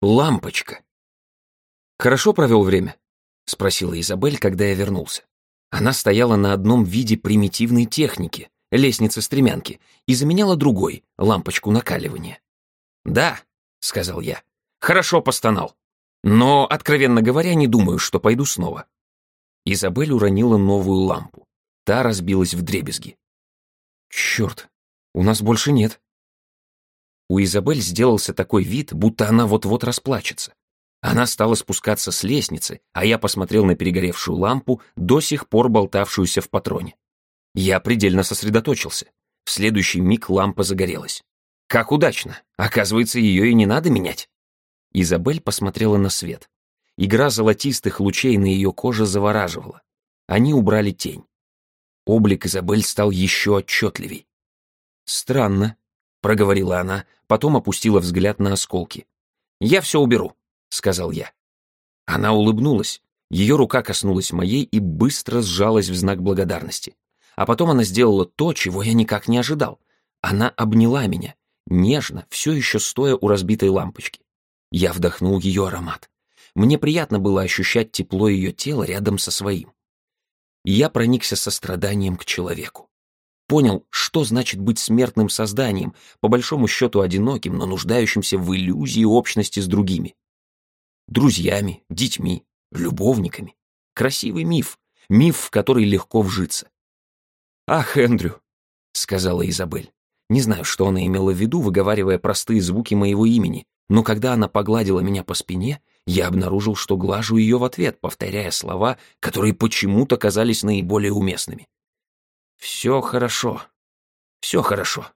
Лампочка. «Хорошо провел время?» — спросила Изабель, когда я вернулся. Она стояла на одном виде примитивной техники, лестницы-стремянки, и заменяла другой, лампочку накаливания. «Да», — сказал я, — «хорошо постонал. Но, откровенно говоря, не думаю, что пойду снова». Изабель уронила новую лампу. Та разбилась в дребезги. «Черт, у нас больше нет». У Изабель сделался такой вид, будто она вот-вот расплачется. Она стала спускаться с лестницы, а я посмотрел на перегоревшую лампу, до сих пор болтавшуюся в патроне. Я предельно сосредоточился. В следующий миг лампа загорелась. Как удачно! Оказывается, ее и не надо менять. Изабель посмотрела на свет. Игра золотистых лучей на ее коже завораживала. Они убрали тень. Облик Изабель стал еще отчетливей. «Странно», — проговорила она, потом опустила взгляд на осколки. «Я все уберу», — сказал я. Она улыбнулась. Ее рука коснулась моей и быстро сжалась в знак благодарности. А потом она сделала то, чего я никак не ожидал. Она обняла меня, нежно, все еще стоя у разбитой лампочки. Я вдохнул ее аромат. Мне приятно было ощущать тепло ее тела рядом со своим. я проникся состраданием к человеку. Понял, что значит быть смертным созданием, по большому счету одиноким, но нуждающимся в иллюзии общности с другими друзьями, детьми, любовниками. Красивый миф, миф, в который легко вжиться. «Ах, Эндрю», — сказала Изабель. Не знаю, что она имела в виду, выговаривая простые звуки моего имени, но когда она погладила меня по спине, я обнаружил, что глажу ее в ответ, повторяя слова, которые почему-то казались наиболее уместными. «Все хорошо. Все хорошо».